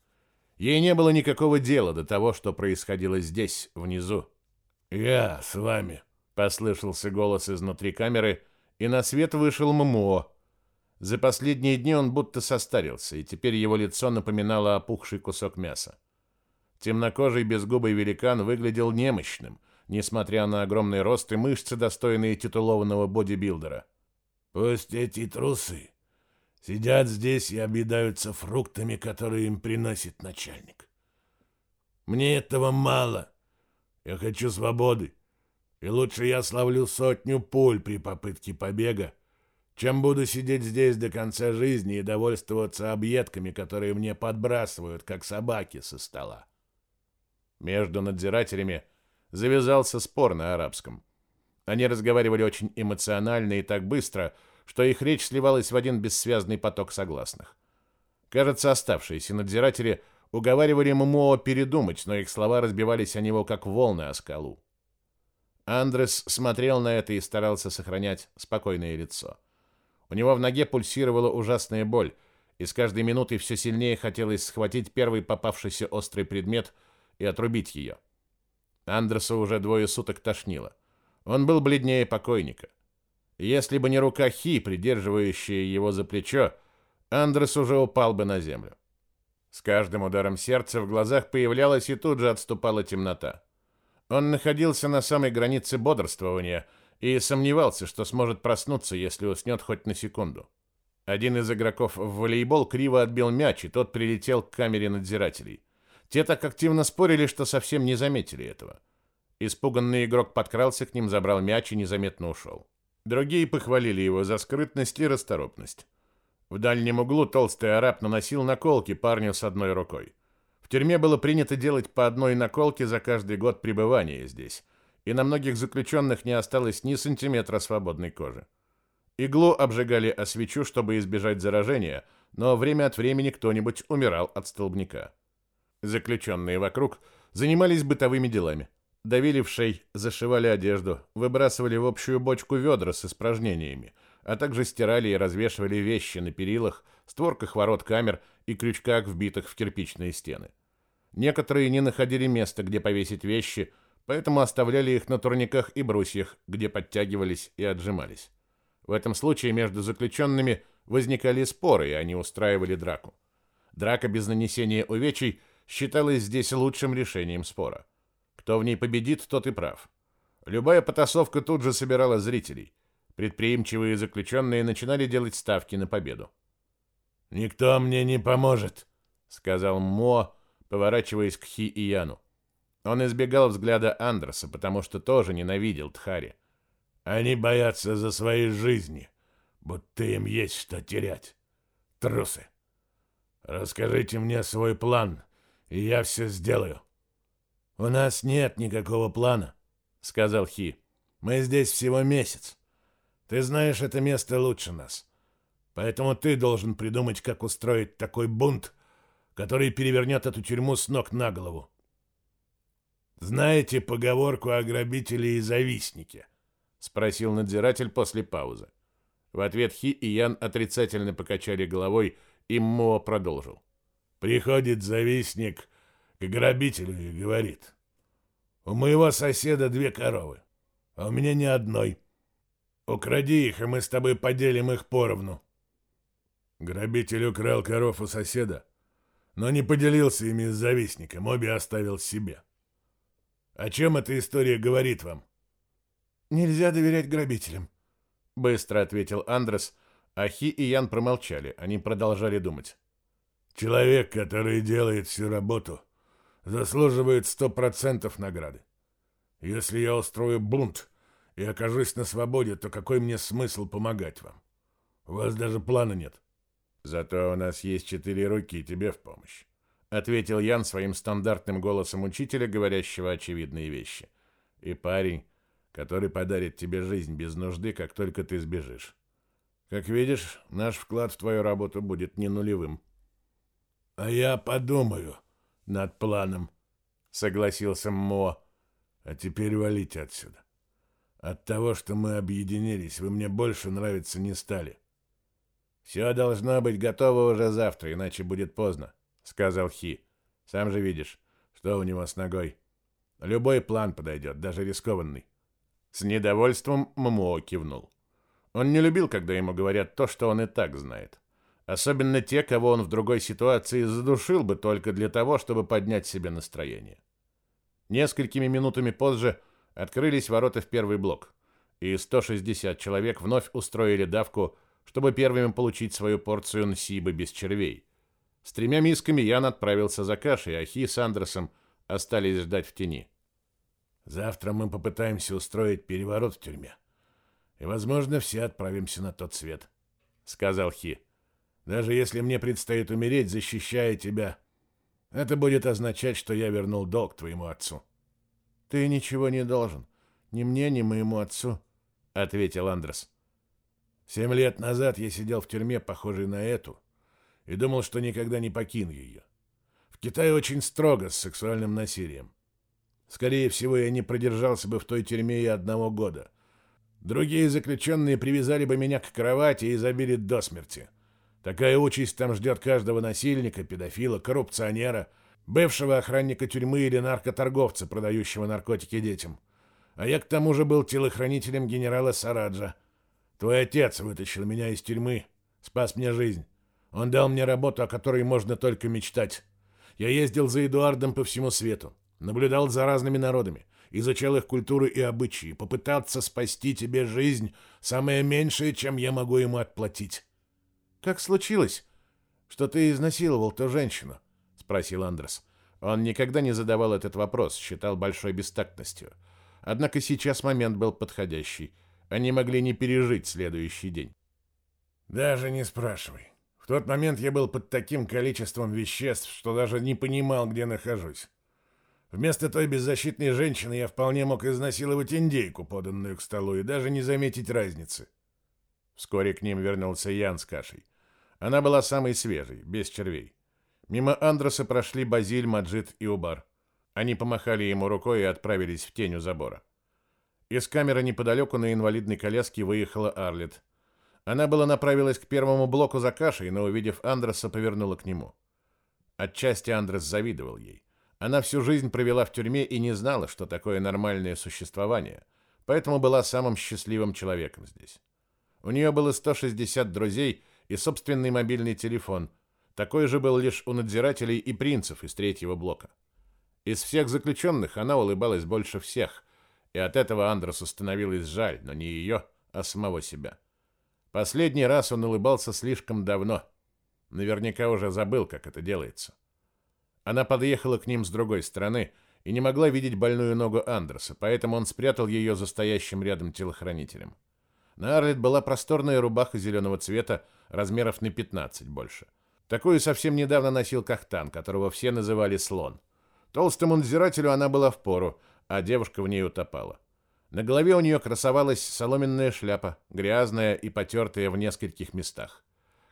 Ей не было никакого дела до того, что происходило здесь, внизу. «Я с вами», — послышался голос изнутри камеры, и на свет вышел ММО. За последние дни он будто состарился, и теперь его лицо напоминало опухший кусок мяса. Темнокожий безгубый великан выглядел немощным, несмотря на огромный рост и мышцы, достойные титулованного бодибилдера. «Пусть эти трусы сидят здесь и объедаются фруктами, которые им приносит начальник. Мне этого мало. Я хочу свободы, и лучше я славлю сотню пуль при попытке побега, чем буду сидеть здесь до конца жизни и довольствоваться объедками, которые мне подбрасывают, как собаки со стола. Между надзирателями завязался спор на арабском. Они разговаривали очень эмоционально и так быстро, что их речь сливалась в один бессвязный поток согласных. Кажется, оставшиеся надзиратели уговаривали Мумоо передумать, но их слова разбивались о него, как волны о скалу. Андрес смотрел на это и старался сохранять спокойное лицо. У него в ноге пульсировала ужасная боль, и с каждой минутой все сильнее хотелось схватить первый попавшийся острый предмет – и отрубить ее. Андерса уже двое суток тошнило. Он был бледнее покойника. Если бы не рука Хи, придерживающая его за плечо, Андрес уже упал бы на землю. С каждым ударом сердца в глазах появлялась и тут же отступала темнота. Он находился на самой границе бодрствования и сомневался, что сможет проснуться, если уснет хоть на секунду. Один из игроков в волейбол криво отбил мяч, и тот прилетел к камере надзирателей. Те так активно спорили, что совсем не заметили этого. Испуганный игрок подкрался к ним, забрал мяч и незаметно ушел. Другие похвалили его за скрытность и расторопность. В дальнем углу толстый араб наносил наколки парню с одной рукой. В тюрьме было принято делать по одной наколке за каждый год пребывания здесь, и на многих заключенных не осталось ни сантиметра свободной кожи. Иглу обжигали о свечу, чтобы избежать заражения, но время от времени кто-нибудь умирал от столбняка. Заключенные вокруг занимались бытовыми делами. Давили в шей, зашивали одежду, выбрасывали в общую бочку ведра с испражнениями, а также стирали и развешивали вещи на перилах, створках ворот камер и крючках, вбитых в кирпичные стены. Некоторые не находили места, где повесить вещи, поэтому оставляли их на турниках и брусьях, где подтягивались и отжимались. В этом случае между заключенными возникали споры, и они устраивали драку. Драка без нанесения увечий – считалось здесь лучшим решением спора. Кто в ней победит, тот и прав. Любая потасовка тут же собирала зрителей. Предприимчивые заключенные начинали делать ставки на победу. «Никто мне не поможет», — сказал Мо, поворачиваясь к Хи и Яну. Он избегал взгляда Андерса, потому что тоже ненавидел Тхари. «Они боятся за свои жизни, будто им есть что терять. Трусы. Расскажите мне свой план, и я все сделаю. У нас нет никакого плана, сказал Хи. Мы здесь всего месяц. Ты знаешь это место лучше нас. Поэтому ты должен придумать, как устроить такой бунт, который перевернет эту тюрьму с ног на голову. Знаете поговорку о грабителе и завистнике? спросил надзиратель после паузы. В ответ Хи и Ян отрицательно покачали головой, и Мо продолжил. Приходит завистник к грабителю и говорит. У моего соседа две коровы, а у меня ни одной. Укради их, и мы с тобой поделим их поровну. Грабитель украл коров у соседа. но не поделился ими с завистником, обе оставил себе. О чем эта история говорит вам? Нельзя доверять грабителям, быстро ответил Андрес, а Хи и Ян промолчали, они продолжали думать. Человек, который делает всю работу, заслуживает сто процентов награды. Если я устрою бунт и окажусь на свободе, то какой мне смысл помогать вам? У вас даже плана нет. Зато у нас есть четыре руки тебе в помощь, ответил Ян своим стандартным голосом учителя, говорящего очевидные вещи. И парень, который подарит тебе жизнь без нужды, как только ты сбежишь. Как видишь, наш вклад в твою работу будет не нулевым. А я подумаю над планом, согласился Мо. А теперь валите отсюда. От того, что мы объединились, вы мне больше нравиться не стали. Все должно быть готово уже завтра, иначе будет поздно, сказал Хи. Сам же видишь, что у него с ногой. Любой план подойдет, даже рискованный. С недовольством Ммо кивнул. Он не любил, когда ему говорят то, что он и так знает. Особенно те, кого он в другой ситуации задушил бы только для того, чтобы поднять себе настроение. Несколькими минутами позже открылись ворота в первый блок, и 160 человек вновь устроили давку, чтобы первыми получить свою порцию нсибы без червей. С тремя мисками Ян отправился за кашей, а Хи с Андерсом остались ждать в тени. «Завтра мы попытаемся устроить переворот в тюрьме, и, возможно, все отправимся на тот свет», — сказал Хи. Даже если мне предстоит умереть, защищая тебя, это будет означать, что я вернул долг твоему отцу. Ты ничего не должен, ни мне, ни моему отцу, ответил Андрес. Семь лет назад я сидел в тюрьме, похожей на эту, и думал, что никогда не покину ее. В Китае очень строго с сексуальным насилием. Скорее всего, я не продержался бы в той тюрьме и одного года. Другие заключенные привязали бы меня к кровати и забили до смерти. Такая участь там ждет каждого насильника, педофила, коррупционера, бывшего охранника тюрьмы или наркоторговца, продающего наркотики детям. А я к тому же был телохранителем генерала Сараджа. Твой отец вытащил меня из тюрьмы, спас мне жизнь. Он дал мне работу, о которой можно только мечтать. Я ездил за Эдуардом по всему свету, наблюдал за разными народами, изучал их культуру и обычаи, попытаться спасти тебе жизнь – самое меньшее, чем я могу ему отплатить. Как случилось, что ты изнасиловал ту женщину? спросил Андрес. Он никогда не задавал этот вопрос, считал большой бестактностью. Однако сейчас момент был подходящий. Они могли не пережить следующий день. Даже не спрашивай. В тот момент я был под таким количеством веществ, что даже не понимал, где нахожусь. Вместо той беззащитной женщины я вполне мог изнасиловать индейку, поданную к столу, и даже не заметить разницы. Вскоре к ним вернулся Ян с кашей. Она была самой свежей, без червей. Мимо Андреса прошли Базиль, Маджид и Убар. Они помахали ему рукой и отправились в тень у забора. Из камеры неподалеку на инвалидной коляске выехала Арлет. Она была направилась к первому блоку за кашей, но, увидев Андреса, повернула к нему. Отчасти Андрес завидовал ей. Она всю жизнь провела в тюрьме и не знала, что такое нормальное существование, поэтому была самым счастливым человеком здесь. У нее было 160 друзей и собственный мобильный телефон. Такой же был лишь у надзирателей и принцев из третьего блока. Из всех заключенных она улыбалась больше всех, и от этого Андресу становилось жаль, но не ее, а самого себя. Последний раз он улыбался слишком давно. Наверняка уже забыл, как это делается. Она подъехала к ним с другой стороны и не могла видеть больную ногу Андреса, поэтому он спрятал ее за стоящим рядом телохранителем. На Арлет была просторная рубаха зеленого цвета, размеров на 15 больше. Такую совсем недавно носил Кахтан, которого все называли слон. Толстому надзирателю она была в пору, а девушка в ней утопала. На голове у нее красовалась соломенная шляпа, грязная и потертая в нескольких местах.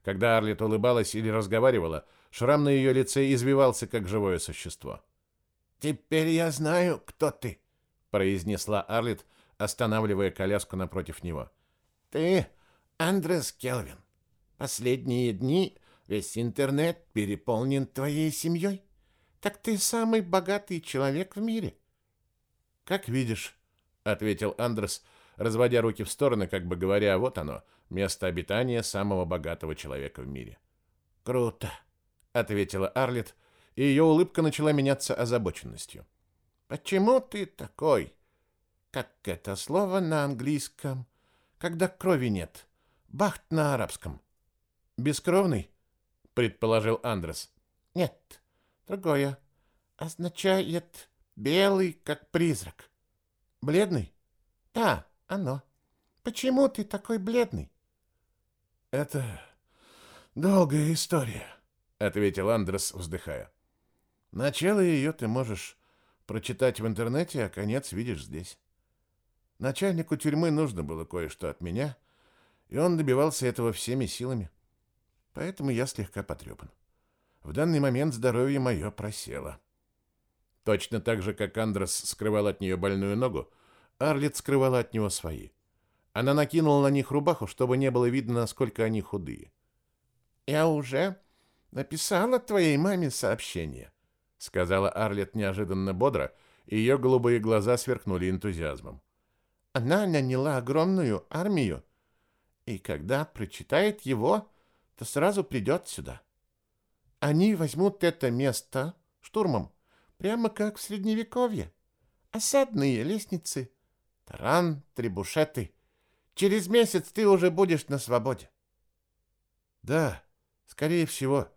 Когда Арлет улыбалась или разговаривала, шрам на ее лице извивался, как живое существо. «Теперь я знаю, кто ты», — произнесла Арлет, останавливая коляску напротив него. Ты Андрес Келвин. Последние дни весь интернет переполнен твоей семьей. Так ты самый богатый человек в мире. Как видишь, ответил Андрес, разводя руки в стороны, как бы говоря, вот оно, место обитания самого богатого человека в мире. Круто. ответила Арлет, и ее улыбка начала меняться озабоченностью. Почему ты такой? Как это слово на английском, когда крови нет? Бахт на арабском. Бескровный, предположил Андрес. Нет, другое. Означает белый, как призрак. Бледный? Да, оно. Почему ты такой бледный? Это долгая история, ответил Андрес, вздыхая. Начало ее ты можешь прочитать в интернете, а конец видишь здесь. Начальнику тюрьмы нужно было кое-что от меня, и он добивался этого всеми силами. Поэтому я слегка потрепан. В данный момент здоровье мое просело. Точно так же, как Андрес скрывал от нее больную ногу, Арлет скрывала от него свои. Она накинула на них рубаху, чтобы не было видно, насколько они худые. «Я уже написала твоей маме сообщение», — сказала Арлет неожиданно бодро, и ее голубые глаза сверкнули энтузиазмом. «Она наняла огромную армию, и когда прочитает его, то сразу придет сюда. Они возьмут это место штурмом, прямо как в Средневековье. Осадные лестницы, таран, требушеты. Через месяц ты уже будешь на свободе. Да, скорее всего,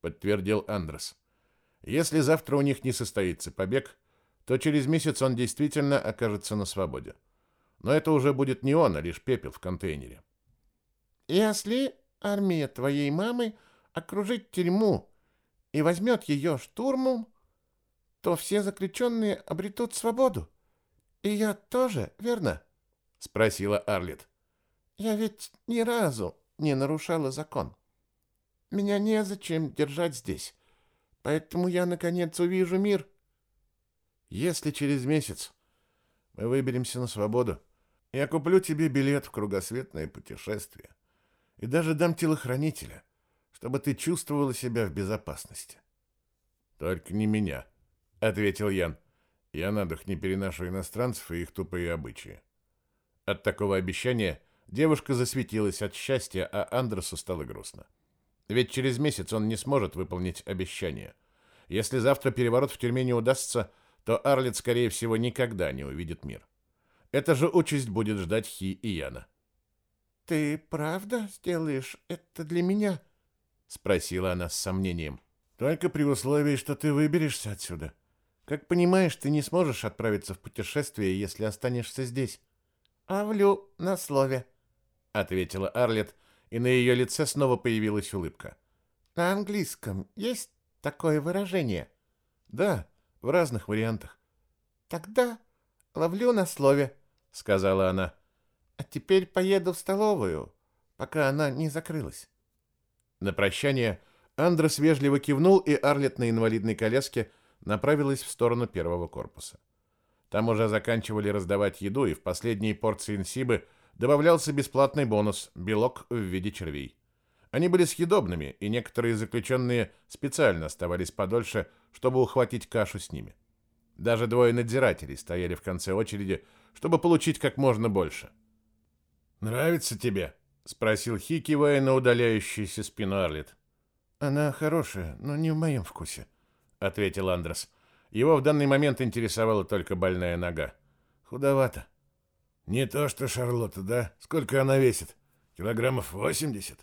подтвердил Андрес. Если завтра у них не состоится побег, то через месяц он действительно окажется на свободе. Но это уже будет не он, а лишь пепел в контейнере. Если армия твоей мамы окружит тюрьму и возьмет ее штурмом, то все заключенные обретут свободу. И я тоже, верно? — спросила Арлет. «Я ведь ни разу не нарушала закон. Меня незачем держать здесь, поэтому я, наконец, увижу мир». «Если через месяц мы выберемся на свободу, я куплю тебе билет в кругосветное путешествие и даже дам телохранителя, чтобы ты чувствовала себя в безопасности. Только не меня, ответил Ян. Я на дух не переношу иностранцев и их тупые обычаи. От такого обещания девушка засветилась от счастья, а Андерсу стало грустно. Ведь через месяц он не сможет выполнить обещание. Если завтра переворот в тюрьме не удастся, то Арлет, скорее всего, никогда не увидит мир. Эта же участь будет ждать Хи и Яна. «Ты правда сделаешь это для меня?» — спросила она с сомнением. «Только при условии, что ты выберешься отсюда. Как понимаешь, ты не сможешь отправиться в путешествие, если останешься здесь». «Авлю на слове», — ответила Арлет, и на ее лице снова появилась улыбка. «На английском есть такое выражение?» «Да, в разных вариантах». «Тогда ловлю на слове», — сказала она. А теперь поеду в столовую, пока она не закрылась. На прощание Андрес вежливо кивнул, и Арлет на инвалидной коляске направилась в сторону первого корпуса. Там уже заканчивали раздавать еду, и в последние порции инсибы добавлялся бесплатный бонус – белок в виде червей. Они были съедобными, и некоторые заключенные специально оставались подольше, чтобы ухватить кашу с ними. Даже двое надзирателей стояли в конце очереди, чтобы получить как можно больше – «Нравится тебе?» — спросил Хи, кивая на удаляющуюся спину Арлет. «Она хорошая, но не в моем вкусе», — ответил Андрес. Его в данный момент интересовала только больная нога. «Худовато». «Не то что Шарлотта, да? Сколько она весит? Килограммов восемьдесят?»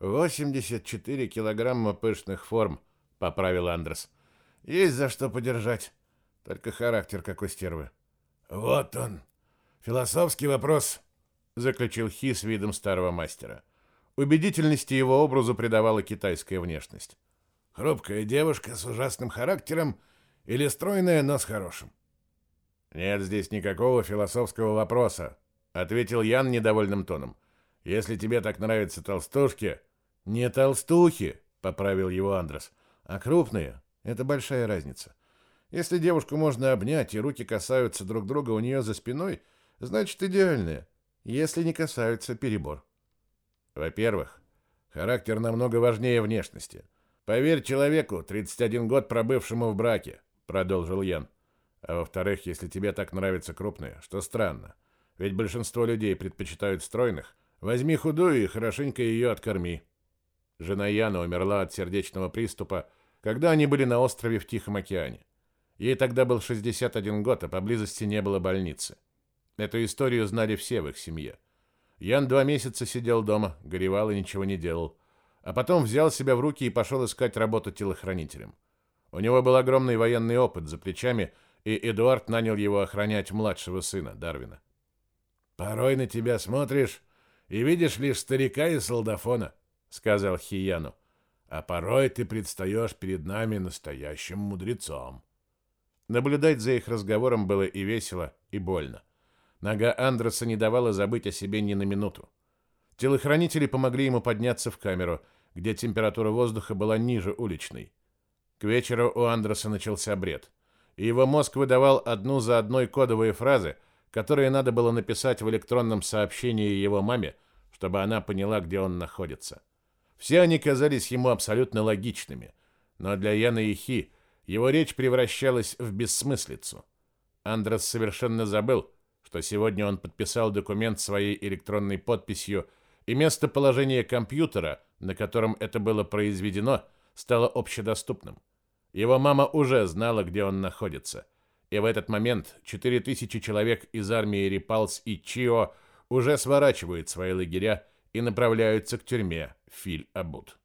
«Восемьдесят четыре килограмма пышных форм», — поправил Андрес. «Есть за что подержать. Только характер как у стервы». «Вот он. Философский вопрос», заключил Хи с видом старого мастера. Убедительности его образу придавала китайская внешность. Хрупкая девушка с ужасным характером или стройная, но с хорошим? Нет здесь никакого философского вопроса, ответил Ян недовольным тоном. Если тебе так нравятся толстушки, не толстухи, поправил его Андрес, а крупные это большая разница. Если девушку можно обнять и руки касаются друг друга у нее за спиной, значит идеальная если не касаются перебор. Во-первых, характер намного важнее внешности. Поверь человеку, 31 год пробывшему в браке, продолжил Ян. А во-вторых, если тебе так нравятся крупные, что странно, ведь большинство людей предпочитают стройных, возьми худую и хорошенько ее откорми. Жена Яна умерла от сердечного приступа, когда они были на острове в Тихом океане. Ей тогда был 61 год, а поблизости не было больницы. Эту историю знали все в их семье. Ян два месяца сидел дома, горевал и ничего не делал, а потом взял себя в руки и пошел искать работу телохранителем. У него был огромный военный опыт за плечами, и Эдуард нанял его охранять младшего сына, Дарвина. «Порой на тебя смотришь и видишь лишь старика и солдафона», — сказал Хияну. «А порой ты предстаешь перед нами настоящим мудрецом». Наблюдать за их разговором было и весело, и больно. Нога Андреса не давала забыть о себе ни на минуту. Телохранители помогли ему подняться в камеру, где температура воздуха была ниже уличной. К вечеру у Андреса начался бред, и его мозг выдавал одну за одной кодовые фразы, которые надо было написать в электронном сообщении его маме, чтобы она поняла, где он находится. Все они казались ему абсолютно логичными, но для Яна Хи его речь превращалась в бессмыслицу. Андрес совершенно забыл, что сегодня он подписал документ своей электронной подписью, и местоположение компьютера, на котором это было произведено, стало общедоступным. Его мама уже знала, где он находится. И в этот момент 4000 человек из армии Репалс и Чио уже сворачивают свои лагеря и направляются к тюрьме Филь-Абут.